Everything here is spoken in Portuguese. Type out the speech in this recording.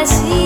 parece